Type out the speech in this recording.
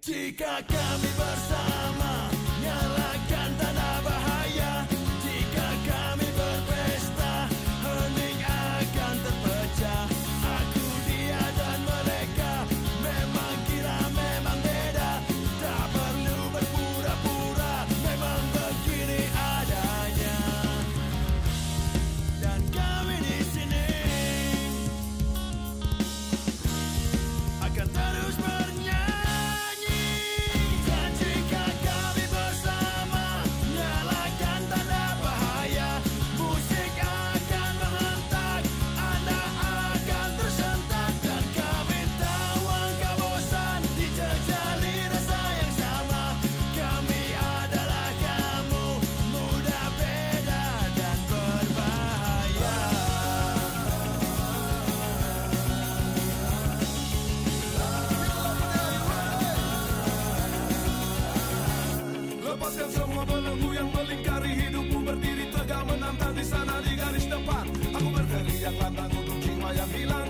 Chica que mi Lepaskan semua belenggu yang melingkari hidupku Berdiri tegak menantang di sana di garis depan. Aku berteriak lantang untuk jiwa yang hilang.